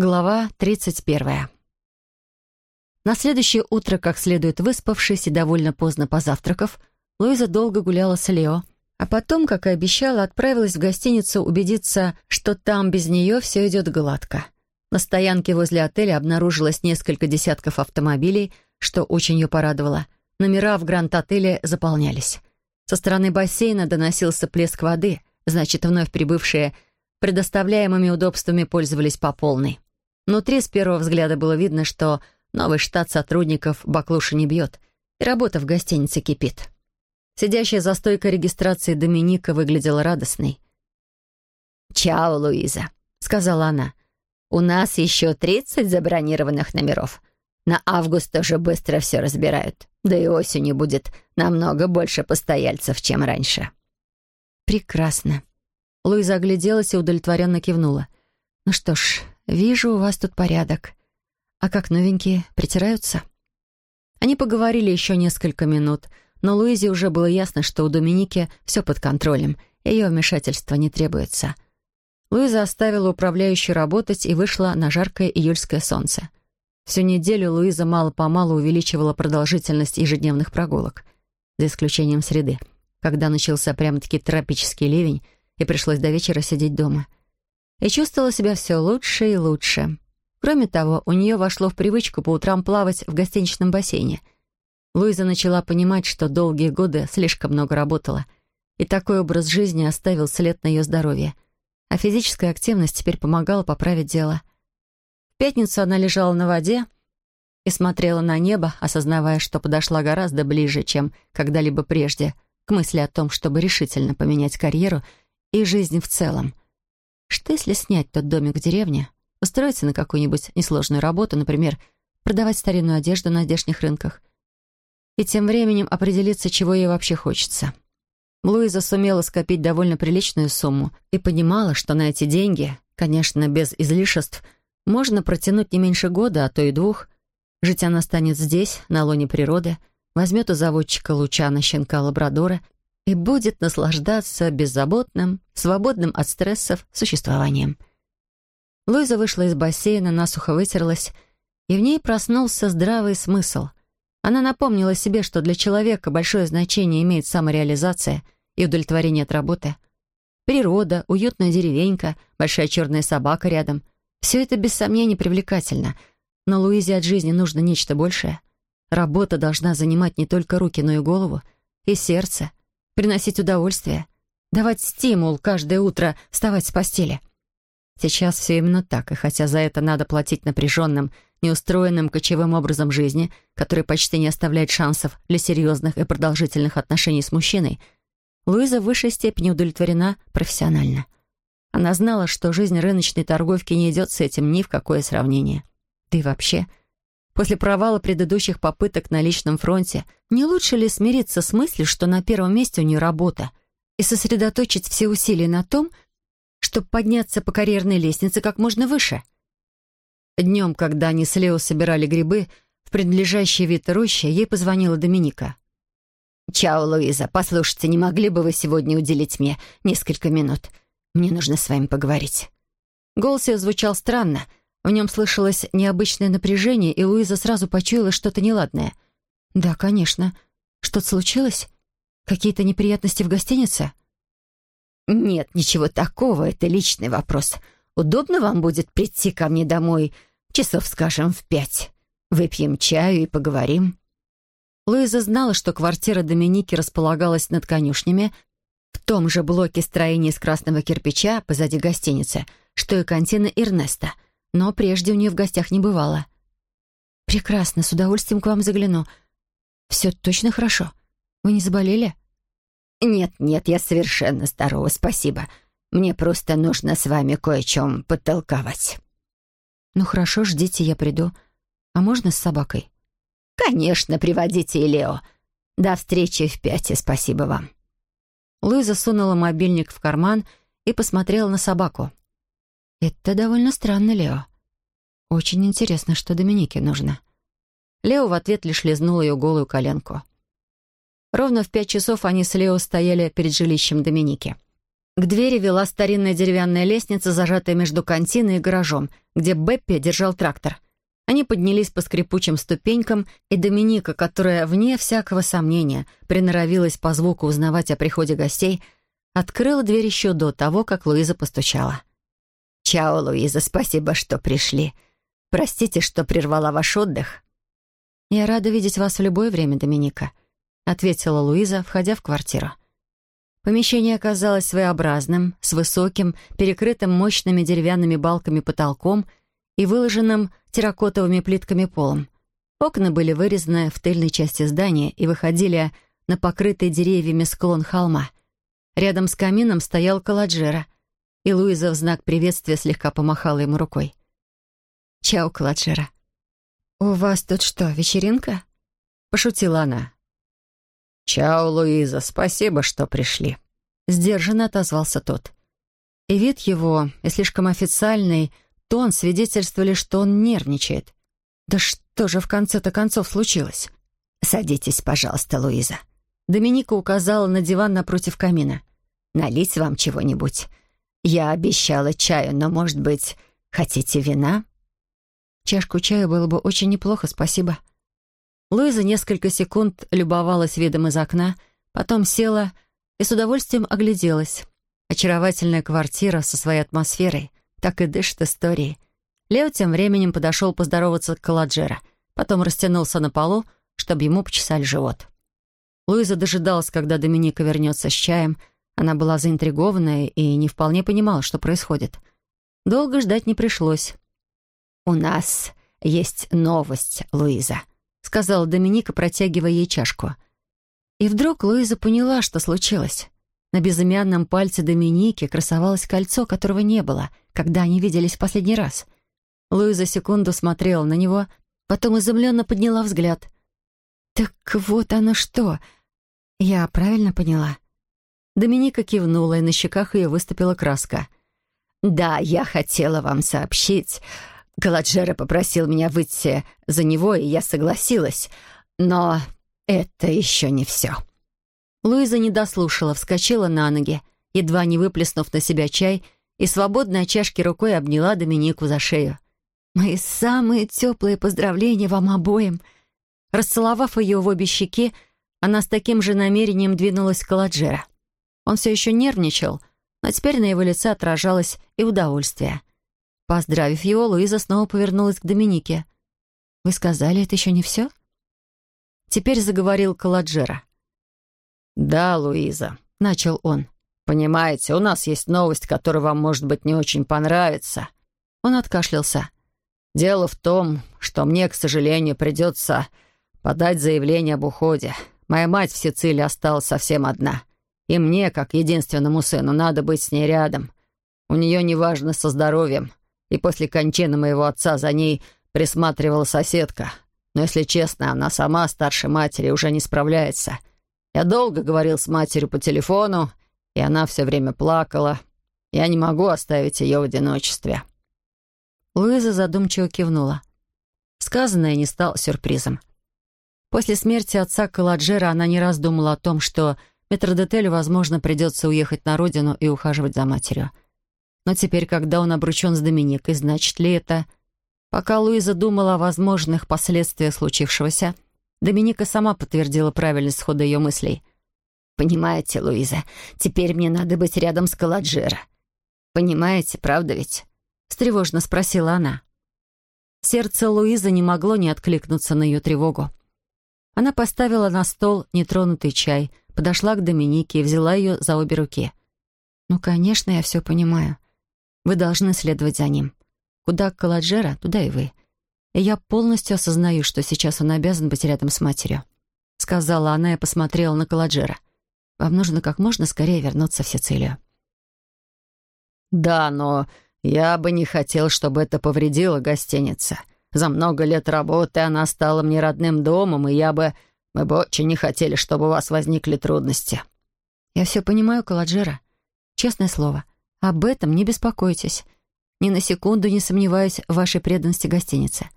Глава 31. На следующее утро, как следует выспавшись и довольно поздно позавтракав, Луиза долго гуляла с Лео, а потом, как и обещала, отправилась в гостиницу убедиться, что там без нее все идет гладко. На стоянке возле отеля обнаружилось несколько десятков автомобилей, что очень ее порадовало. Номера в Гранд-отеле заполнялись. Со стороны бассейна доносился плеск воды, значит, вновь прибывшие предоставляемыми удобствами пользовались по полной. Внутри с первого взгляда было видно, что новый штат сотрудников баклуши не бьет, и работа в гостинице кипит. Сидящая за стойкой регистрации Доминика выглядела радостной. «Чао, Луиза», — сказала она. «У нас еще тридцать забронированных номеров. На август тоже быстро все разбирают. Да и осенью будет намного больше постояльцев, чем раньше». «Прекрасно». Луиза огляделась и удовлетворенно кивнула. «Ну что ж, «Вижу, у вас тут порядок. А как новенькие, притираются?» Они поговорили еще несколько минут, но Луизе уже было ясно, что у Доминики все под контролем, ее вмешательство не требуется. Луиза оставила управляющую работать и вышла на жаркое июльское солнце. Всю неделю Луиза мало-помалу увеличивала продолжительность ежедневных прогулок, за исключением среды, когда начался прямо-таки тропический ливень, и пришлось до вечера сидеть дома — и чувствовала себя все лучше и лучше. Кроме того, у нее вошло в привычку по утрам плавать в гостиничном бассейне. Луиза начала понимать, что долгие годы слишком много работала, и такой образ жизни оставил след на ее здоровье. А физическая активность теперь помогала поправить дело. В пятницу она лежала на воде и смотрела на небо, осознавая, что подошла гораздо ближе, чем когда-либо прежде, к мысли о том, чтобы решительно поменять карьеру и жизнь в целом — что если снять тот домик в деревне, устроиться на какую-нибудь несложную работу, например, продавать старинную одежду на здешних рынках, и тем временем определиться, чего ей вообще хочется. Луиза сумела скопить довольно приличную сумму и понимала, что на эти деньги, конечно, без излишеств, можно протянуть не меньше года, а то и двух. Жить она станет здесь, на лоне природы, возьмет у заводчика Лучана щенка лабрадора и будет наслаждаться беззаботным, свободным от стрессов существованием. Луиза вышла из бассейна, насухо вытерлась, и в ней проснулся здравый смысл. Она напомнила себе, что для человека большое значение имеет самореализация и удовлетворение от работы. Природа, уютная деревенька, большая черная собака рядом — все это без сомнений привлекательно, но Луизе от жизни нужно нечто большее. Работа должна занимать не только руки, но и голову, и сердце — приносить удовольствие, давать стимул каждое утро вставать с постели. Сейчас все именно так, и хотя за это надо платить напряженным, неустроенным кочевым образом жизни, который почти не оставляет шансов для серьезных и продолжительных отношений с мужчиной, Луиза в высшей степени удовлетворена профессионально. Она знала, что жизнь рыночной торговки не идет с этим ни в какое сравнение. Да и вообще, После провала предыдущих попыток на личном фронте, не лучше ли смириться с мыслью, что на первом месте у нее работа, и сосредоточить все усилия на том, чтобы подняться по карьерной лестнице как можно выше? Днем, когда они с Лео собирали грибы в принадлежащий вид рощи, ей позвонила Доминика. «Чао, Луиза, послушайте, не могли бы вы сегодня уделить мне несколько минут? Мне нужно с вами поговорить». Голос ее звучал странно — в нем слышалось необычное напряжение, и Луиза сразу почуяла что-то неладное. «Да, конечно. Что-то случилось? Какие-то неприятности в гостинице?» «Нет, ничего такого. Это личный вопрос. Удобно вам будет прийти ко мне домой часов, скажем, в пять? Выпьем чаю и поговорим?» Луиза знала, что квартира Доминики располагалась над конюшнями, в том же блоке строения из красного кирпича позади гостиницы, что и контина Эрнеста — но прежде у нее в гостях не бывало. «Прекрасно, с удовольствием к вам загляну. Все точно хорошо? Вы не заболели?» «Нет, нет, я совершенно здорова, спасибо. Мне просто нужно с вами кое чем подтолковать». «Ну хорошо, ждите, я приду. А можно с собакой?» «Конечно, приводите и Лео. До встречи в пяти, спасибо вам». Луиза сунула мобильник в карман и посмотрела на собаку. «Это довольно странно, Лео. Очень интересно, что Доминике нужно». Лео в ответ лишь лизнул ее голую коленку. Ровно в пять часов они с Лео стояли перед жилищем Доминики. К двери вела старинная деревянная лестница, зажатая между континой и гаражом, где Беппи держал трактор. Они поднялись по скрипучим ступенькам, и Доминика, которая, вне всякого сомнения, приноровилась по звуку узнавать о приходе гостей, открыла дверь еще до того, как Луиза постучала. «Чао, Луиза, спасибо, что пришли. Простите, что прервала ваш отдых». «Я рада видеть вас в любое время, Доминика», — ответила Луиза, входя в квартиру. Помещение оказалось своеобразным, с высоким, перекрытым мощными деревянными балками потолком и выложенным терракотовыми плитками полом. Окна были вырезаны в тыльной части здания и выходили на покрытый деревьями склон холма. Рядом с камином стоял Каладжера, и Луиза в знак приветствия слегка помахала ему рукой. «Чао, Каладжера». «У вас тут что, вечеринка?» — пошутила она. «Чао, Луиза, спасибо, что пришли», — сдержанно отозвался тот. И вид его, и слишком официальный, тон свидетельствовали, что он нервничает. Да что же в конце-то концов случилось? «Садитесь, пожалуйста, Луиза». Доминика указала на диван напротив камина. «Налить вам чего-нибудь? Я обещала чаю, но, может быть, хотите вина?» «Чашку чая было бы очень неплохо, спасибо». Луиза несколько секунд любовалась видом из окна, потом села и с удовольствием огляделась. Очаровательная квартира со своей атмосферой — так и дышит историей. Лео тем временем подошел поздороваться к Каладжера, потом растянулся на полу, чтобы ему почесали живот. Луиза дожидалась, когда Доминика вернется с чаем. Она была заинтригованная и не вполне понимала, что происходит. Долго ждать не пришлось. «У нас есть новость, Луиза», — сказала Доминика, протягивая ей чашку. И вдруг Луиза поняла, что случилось. На безымянном пальце Доминики красовалось кольцо, которого не было, когда они виделись в последний раз. Луиза секунду смотрела на него, потом изумленно подняла взгляд. «Так вот оно что! Я правильно поняла?» Доминика кивнула, и на щеках ее выступила краска. «Да, я хотела вам сообщить. Галаджера попросил меня выйти за него, и я согласилась. Но это еще не все». Луиза не дослушала, вскочила на ноги, едва не выплеснув на себя чай, и свободной чашки рукой обняла Доминику за шею. «Мои самые теплые поздравления вам обоим!» Расцеловав ее в обе щеки, она с таким же намерением двинулась к Каладжера. Он все еще нервничал, но теперь на его лице отражалось и удовольствие. Поздравив его, Луиза снова повернулась к Доминике. «Вы сказали, это еще не все?» Теперь заговорил Каладжера. «Да, Луиза», — начал он. «Понимаете, у нас есть новость, которая вам, может быть, не очень понравится». Он откашлялся. «Дело в том, что мне, к сожалению, придется подать заявление об уходе. Моя мать в Сицилии осталась совсем одна. И мне, как единственному сыну, надо быть с ней рядом. У нее неважно со здоровьем. И после кончины моего отца за ней присматривала соседка. Но, если честно, она сама, старше матери, уже не справляется. Я долго говорил с матерью по телефону, и она все время плакала. Я не могу оставить ее в одиночестве». Луиза задумчиво кивнула. Сказанное не стало сюрпризом. После смерти отца Каладжера она не раз думала о том, что метродотелю, возможно, придется уехать на родину и ухаживать за матерью. Но теперь, когда он обручен с Доминикой, значит ли это... Пока Луиза думала о возможных последствиях случившегося, Доминика сама подтвердила правильность хода ее мыслей. «Понимаете, Луиза, теперь мне надо быть рядом с Каладжера. Понимаете, правда ведь?» — встревожно спросила она. Сердце Луизы не могло не откликнуться на ее тревогу. Она поставила на стол нетронутый чай, подошла к Доминике и взяла ее за обе руки. «Ну, конечно, я все понимаю. Вы должны следовать за ним. Куда Каладжера, туда и вы и я полностью осознаю, что сейчас он обязан быть рядом с матерью», — сказала она и посмотрела на Каладжера. «Вам нужно как можно скорее вернуться в Сицилию». «Да, но я бы не хотел, чтобы это повредило гостинице. За много лет работы она стала мне родным домом, и я бы... Мы бы очень не хотели, чтобы у вас возникли трудности». «Я все понимаю, Каладжера. Честное слово, об этом не беспокойтесь. Ни на секунду не сомневаюсь в вашей преданности гостинице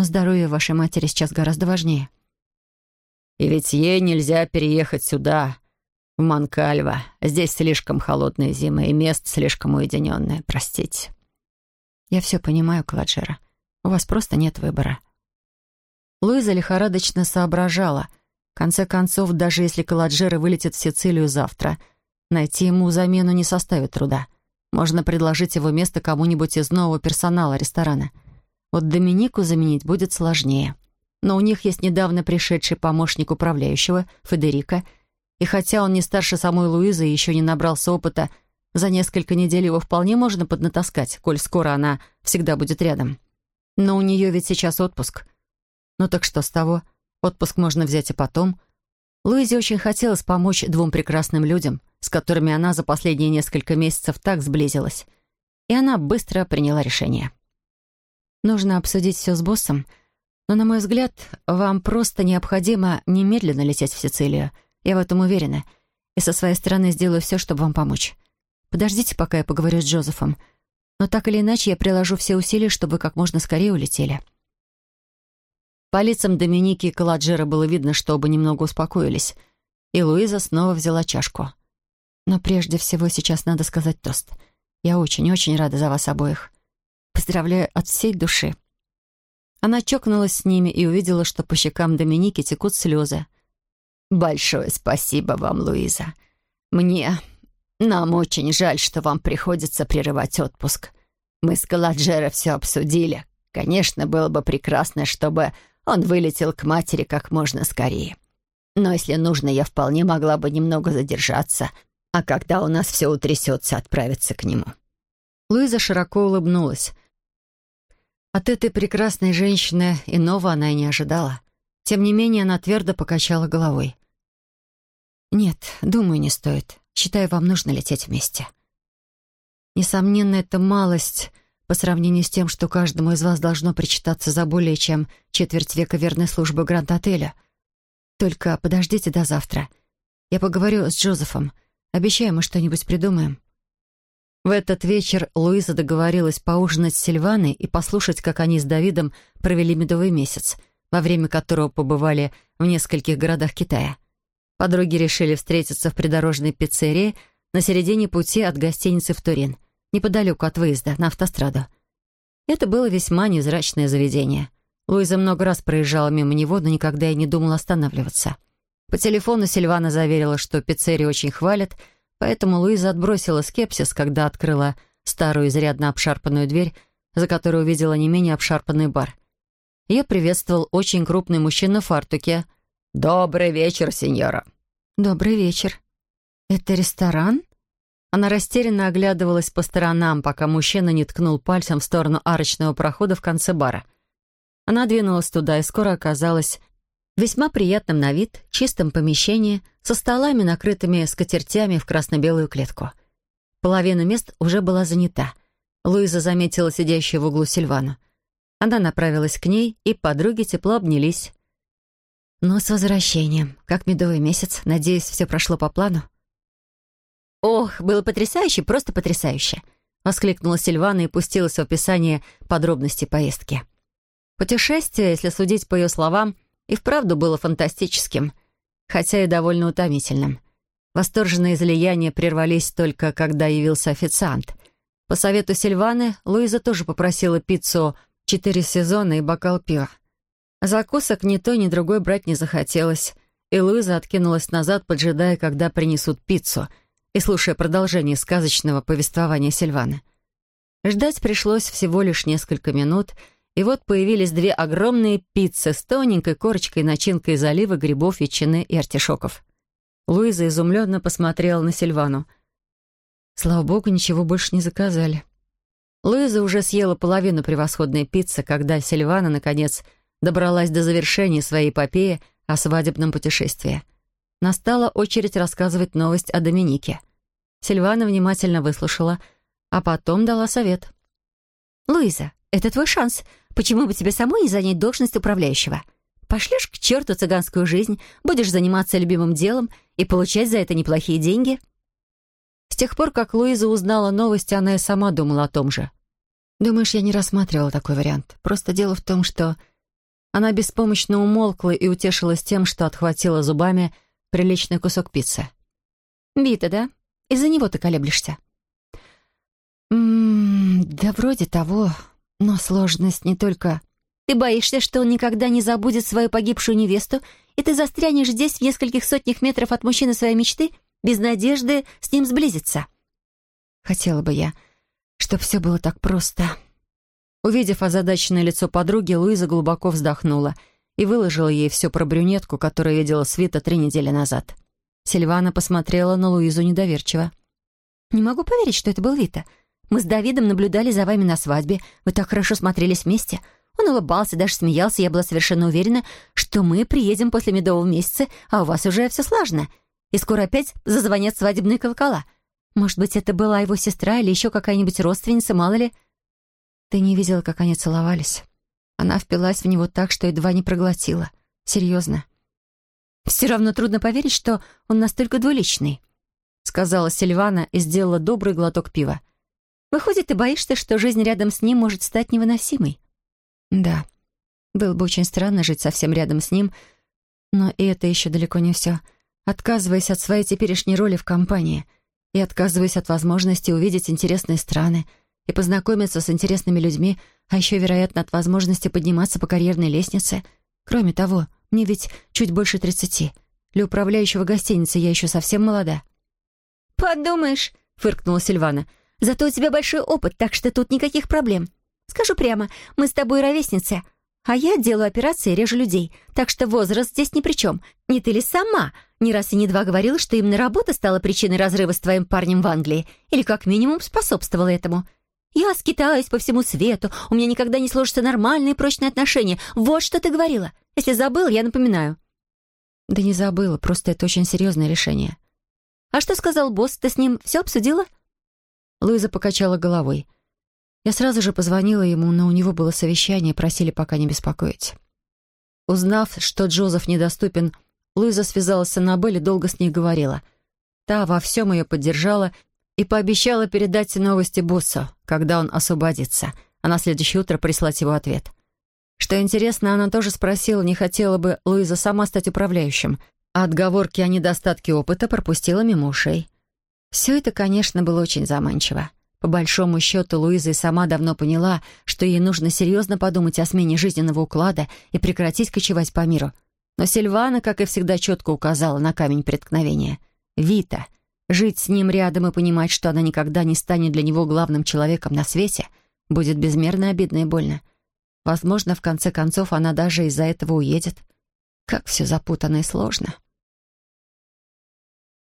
но здоровье вашей матери сейчас гораздо важнее». «И ведь ей нельзя переехать сюда. в Манкальво. Здесь слишком холодная зима и место слишком уединенное, простите». «Я все понимаю, Кладжера. У вас просто нет выбора». Луиза лихорадочно соображала. В конце концов, даже если Каладжера вылетит в Сицилию завтра, найти ему замену не составит труда. Можно предложить его место кому-нибудь из нового персонала ресторана. Вот Доминику заменить будет сложнее. Но у них есть недавно пришедший помощник управляющего, Федерика, и хотя он не старше самой Луизы и еще не набрался опыта, за несколько недель его вполне можно поднатаскать, коль скоро она всегда будет рядом. Но у нее ведь сейчас отпуск — ну так что с того? Отпуск можно взять и потом. Луизе очень хотелось помочь двум прекрасным людям, с которыми она за последние несколько месяцев так сблизилась. И она быстро приняла решение. Нужно обсудить все с боссом, но, на мой взгляд, вам просто необходимо немедленно лететь в Сицилию. Я в этом уверена. И со своей стороны сделаю все, чтобы вам помочь. Подождите, пока я поговорю с Джозефом. Но так или иначе я приложу все усилия, чтобы вы как можно скорее улетели. По лицам Доминики и Каладжера было видно, что оба немного успокоились. И Луиза снова взяла чашку. «Но прежде всего сейчас надо сказать тост. Я очень-очень рада за вас обоих. Поздравляю от всей души». Она чокнулась с ними и увидела, что по щекам Доминики текут слезы. «Большое спасибо вам, Луиза. Мне... Нам очень жаль, что вам приходится прерывать отпуск. Мы с Каладжера все обсудили. Конечно, было бы прекрасно, чтобы он вылетел к матери как можно скорее. Но если нужно, я вполне могла бы немного задержаться, а когда у нас все утрясется, отправиться к нему». Луиза широко улыбнулась. От этой прекрасной женщины иного она и не ожидала. Тем не менее, она твердо покачала головой. «Нет, думаю, не стоит. Считаю, вам нужно лететь вместе». Несомненно, это малость по сравнению с тем, что каждому из вас должно причитаться за более чем четверть века верной службы Гранд-отеля. Только подождите до завтра. Я поговорю с Джозефом. Обещаю, мы что-нибудь придумаем». В этот вечер Луиза договорилась поужинать с Сильваной и послушать, как они с Давидом провели медовый месяц, во время которого побывали в нескольких городах Китая. Подруги решили встретиться в придорожной пиццерии на середине пути от гостиницы в Турин — неподалеку от выезда, на автостраду. Это было весьма невзрачное заведение. Луиза много раз проезжала мимо него, но никогда и не думала останавливаться. По телефону Сильвана заверила, что пиццерию очень хвалят, поэтому Луиза отбросила скепсис, когда открыла старую изрядно обшарпанную дверь, за которой увидела не менее обшарпанный бар. Ее приветствовал очень крупный мужчина в фартуке. «Добрый вечер, сеньора». «Добрый вечер. Это ресторан?» Она растерянно оглядывалась по сторонам, пока мужчина не ткнул пальцем в сторону арочного прохода в конце бара. Она двинулась туда и скоро оказалась в весьма приятном на вид, чистом помещении, со столами, накрытыми скатертями в красно-белую клетку. Половина мест уже была занята. Луиза заметила сидящую в углу Сильвану. Она направилась к ней, и подруги тепло обнялись. «Ну, с возвращением. Как медовый месяц. Надеюсь, все прошло по плану?» «Ох, было потрясающе, просто потрясающе!» — воскликнула Сильвана и пустилась в описание подробностей поездки. Путешествие, если судить по ее словам, и вправду было фантастическим, хотя и довольно утомительным. Восторженные излияния прервались только, когда явился официант. По совету Сильваны, Луиза тоже попросила пиццу четыре сезона и бокал пива. Закусок ни то, ни другой брать не захотелось, и Луиза откинулась назад, поджидая, когда принесут пиццу — и слушая продолжение сказочного повествования Сильваны. Ждать пришлось всего лишь несколько минут, и вот появились две огромные пиццы с тоненькой корочкой начинкой из оливы, грибов, ветчины и артишоков. Луиза изумленно посмотрела на Сильвану. Слава богу, ничего больше не заказали. Луиза уже съела половину превосходной пиццы, когда Сильвана, наконец, добралась до завершения своей эпопеи о свадебном путешествии. Настала очередь рассказывать новость о Доминике. Сильвана внимательно выслушала, а потом дала совет. «Луиза, это твой шанс. Почему бы тебе самой не занять должность управляющего? Пошлешь к черту цыганскую жизнь, будешь заниматься любимым делом и получать за это неплохие деньги». С тех пор, как Луиза узнала новости, она и сама думала о том же. «Думаешь, я не рассматривала такой вариант? Просто дело в том, что...» Она беспомощно умолкла и утешилась тем, что отхватила зубами приличный кусок пиццы. Вита, да? Из-за него ты колеблешься?» «М -м, «Да вроде того, но сложность не только...» «Ты боишься, что он никогда не забудет свою погибшую невесту, и ты застрянешь здесь в нескольких сотнях метров от мужчины своей мечты, без надежды с ним сблизиться?» «Хотела бы я, чтобы все было так просто». Увидев озадаченное лицо подруги, Луиза глубоко вздохнула и выложила ей все про брюнетку, которую видела Свита три недели назад. Сильвана посмотрела на Луизу недоверчиво. «Не могу поверить, что это был Вита. Мы с Давидом наблюдали за вами на свадьбе. Вы так хорошо смотрелись вместе. Он улыбался, даже смеялся. Я была совершенно уверена, что мы приедем после медового месяца, а у вас уже все слажено. И скоро опять зазвонят свадебные колокола. Может быть, это была его сестра или еще какая-нибудь родственница, мало ли...» Ты не видела, как они целовались. Она впилась в него так, что едва не проглотила. Серьезно. «Все равно трудно поверить, что он настолько двуличный», — сказала Сильвана и сделала добрый глоток пива. «Выходит, ты боишься, что жизнь рядом с ним может стать невыносимой?» «Да. Было бы очень странно жить совсем рядом с ним, но и это еще далеко не все. Отказываясь от своей теперешней роли в компании и отказываясь от возможности увидеть интересные страны — и познакомиться с интересными людьми, а еще, вероятно, от возможности подниматься по карьерной лестнице. Кроме того, мне ведь чуть больше тридцати. Для управляющего гостиницы я еще совсем молода». «Подумаешь», — фыркнула Сильвана, «зато у тебя большой опыт, так что тут никаких проблем. Скажу прямо, мы с тобой ровесницы, а я делаю операции и режу людей, так что возраст здесь ни при чем. Не ты ли сама не раз и не два говорила, что именно работа стала причиной разрыва с твоим парнем в Англии, или как минимум способствовала этому?» Я скитаюсь по всему свету, у меня никогда не сложатся нормальные прочные отношения. Вот что ты говорила. Если забыл, я напоминаю». «Да не забыла, просто это очень серьезное решение». «А что сказал босс? Ты с ним все обсудила?» Луиза покачала головой. Я сразу же позвонила ему, но у него было совещание, просили пока не беспокоить. Узнав, что Джозеф недоступен, Луиза связалась с Аннабель и долго с ней говорила. Та во всем ее поддержала и пообещала передать новости боссу, когда он освободится, а на следующее утро прислать его ответ. Что интересно, она тоже спросила, не хотела бы Луиза сама стать управляющим, а отговорки о недостатке опыта пропустила мимо ушей. Все это, конечно, было очень заманчиво. По большому счету, Луиза и сама давно поняла, что ей нужно серьезно подумать о смене жизненного уклада и прекратить кочевать по миру. Но Сильвана, как и всегда, четко указала на камень преткновения. «Вита», Жить с ним рядом и понимать, что она никогда не станет для него главным человеком на свете, будет безмерно обидно и больно. Возможно, в конце концов, она даже из-за этого уедет. Как все запутанно и сложно.